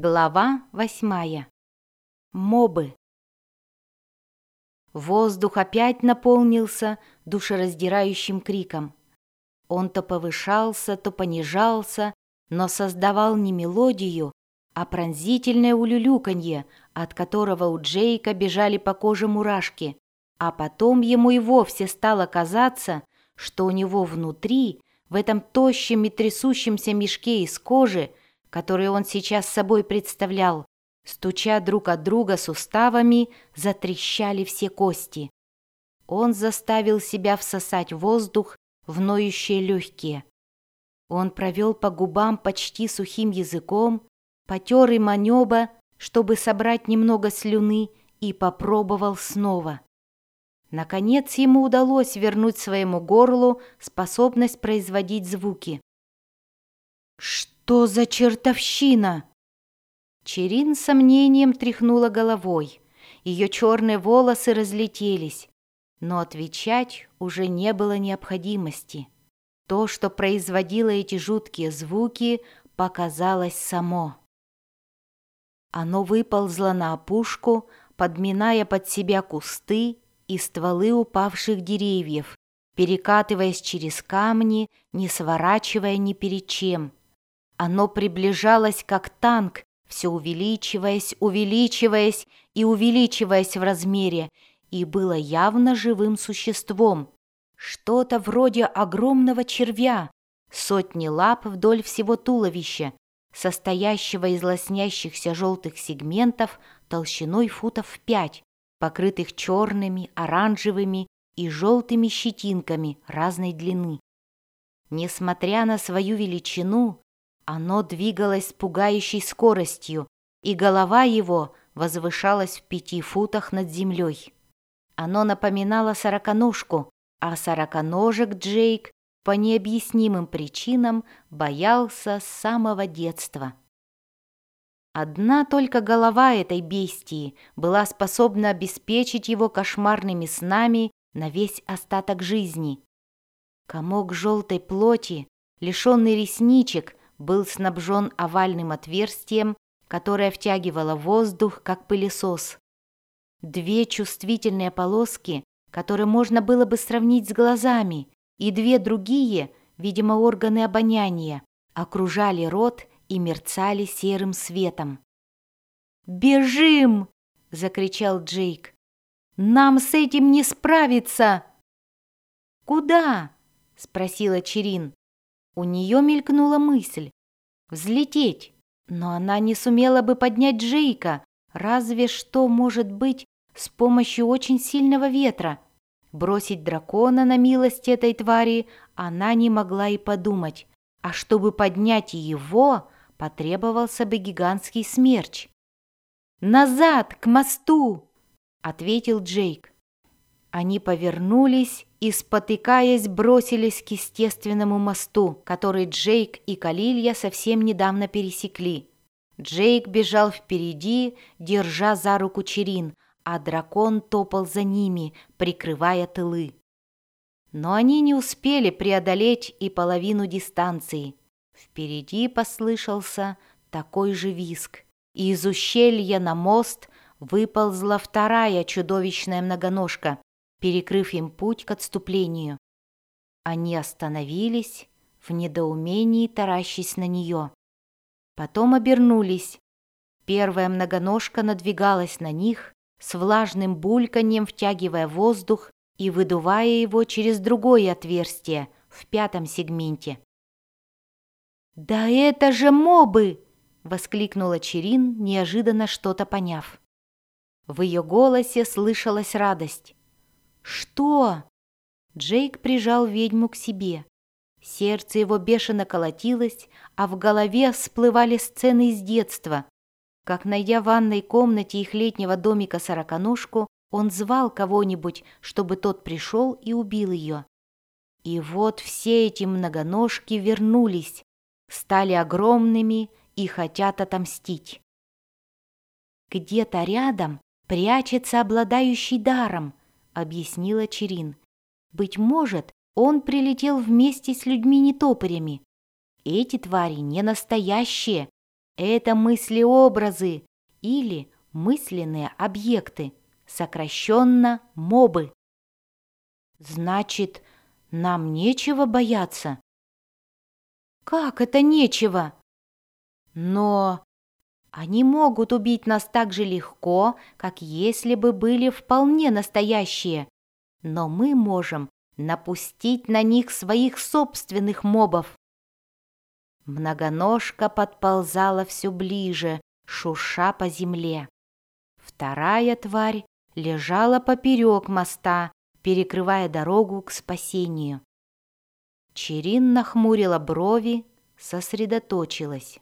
Глава восьмая. Мобы. Воздух опять наполнился душераздирающим криком. Он то повышался, то понижался, но создавал не мелодию, а пронзительное улюлюканье, от которого у Джейка бежали по коже мурашки, а потом ему и вовсе стало казаться, что у него внутри, в этом тощем и трясущемся мешке из кожи, которые он сейчас собой представлял, стуча друг от друга суставами, затрещали все кости. Он заставил себя всосать воздух в ноющие легкие. Он провел по губам почти сухим языком, потер им о чтобы собрать немного слюны, и попробовал снова. Наконец ему удалось вернуть своему горлу способность производить звуки. «Что?» Что за чертовщина?» Черин с сомнением тряхнула головой. Ее черные волосы разлетелись, но отвечать уже не было необходимости. То, что производило эти жуткие звуки, показалось само. Оно выползло на опушку, подминая под себя кусты и стволы упавших деревьев, перекатываясь через камни, не сворачивая ни перед чем. Оно приближалось как танк, все увеличиваясь, увеличиваясь и увеличиваясь в размере, и было явно живым существом. Что-то вроде огромного червя, сотни лап вдоль всего туловища, состоящего из лоснящихся желтых сегментов толщиной футов в пять, покрытых черными, оранжевыми и желтыми щетинками разной длины. Несмотря на свою величину, оно двигалось с пугающей скоростью, и голова его возвышалась в пяти футах над землей. Оно напоминало сороконожку, а сороконожек Джейк по необъяснимым причинам боялся с самого детства. Одна только голова этой бестии была способна обеспечить его кошмарными снами на весь остаток жизни. Комок желтой плоти, лишенный ресничек, был снабжен овальным отверстием, которое втягивало воздух, как пылесос. Две чувствительные полоски, которые можно было бы сравнить с глазами, и две другие, видимо, органы обоняния, окружали рот и мерцали серым светом. «Бежим!» — закричал Джейк. «Нам с этим не справиться!» «Куда?» — спросила Черин. У нее мелькнула мысль взлететь, но она не сумела бы поднять Джейка, разве что, может быть, с помощью очень сильного ветра. Бросить дракона на милость этой твари она не могла и подумать, а чтобы поднять его, потребовался бы гигантский смерч. «Назад, к мосту!» — ответил Джейк. Они повернулись и, спотыкаясь, бросились к естественному мосту, который Джейк и Калилья совсем недавно пересекли. Джейк бежал впереди, держа за руку Черин, а дракон топал за ними, прикрывая тылы. Но они не успели преодолеть и половину дистанции. Впереди послышался такой же виск, и из ущелья на мост выползла вторая чудовищная многоножка, перекрыв им путь к отступлению. Они остановились, в недоумении таращись на нее. Потом обернулись. Первая многоножка надвигалась на них, с влажным бульканьем втягивая воздух и выдувая его через другое отверстие в пятом сегменте. «Да это же мобы!» — воскликнула Черин, неожиданно что-то поняв. В ее голосе слышалась радость. «Что?» Джейк прижал ведьму к себе. Сердце его бешено колотилось, а в голове всплывали сцены из детства. Как, найдя в ванной комнате их летнего домика сороконожку, он звал кого-нибудь, чтобы тот пришел и убил ее. И вот все эти многоножки вернулись, стали огромными и хотят отомстить. Где-то рядом прячется обладающий даром, объяснила Черин. «Быть может, он прилетел вместе с людьми-нетопырями. Эти твари не настоящие. Это мыслеобразы или мысленные объекты, сокращенно мобы. Значит, нам нечего бояться? Как это нечего? Но они могут убить нас так же легко, как если бы были вполне настоящие. Но мы можем напустить на них своих собственных мобов. Многоножка подползала все ближе, шурша по земле. Вторая тварь лежала поперек моста, перекрывая дорогу к спасению. Черин нахмурила брови, сосредоточилась.